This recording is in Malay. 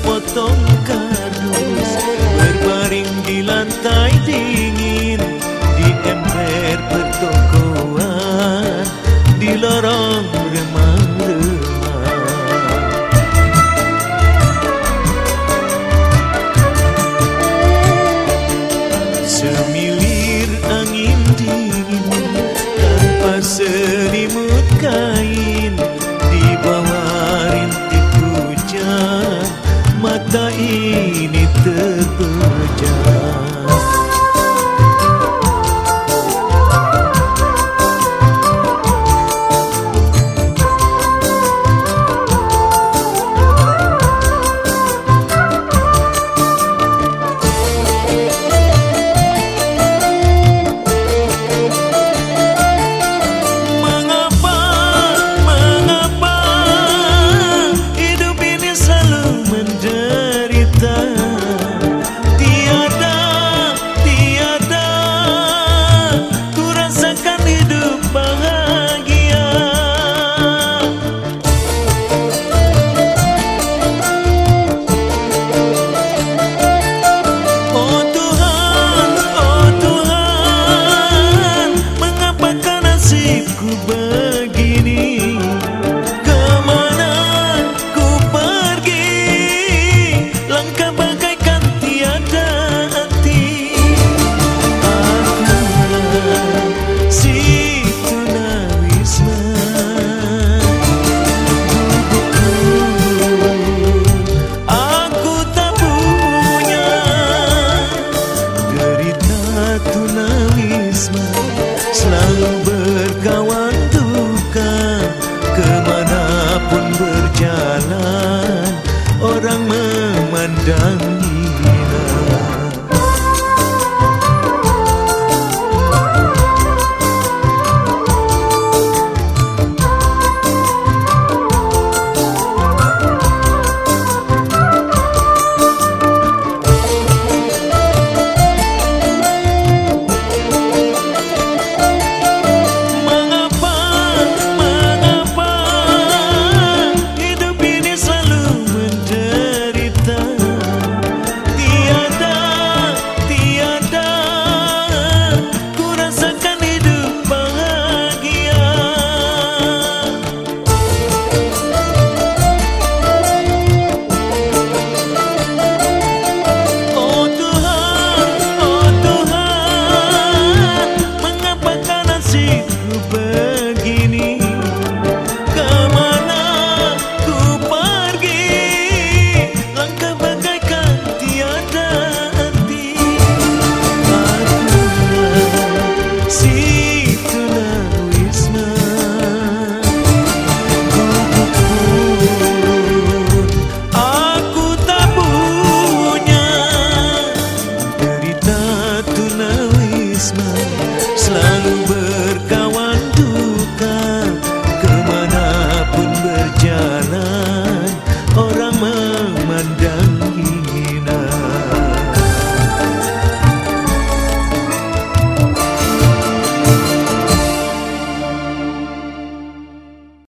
sepotong kardus berbaring di lantai dingin di ember pertokoan di lorong remang remang Semilir angin dingin tanpa selimut kain. tıpkı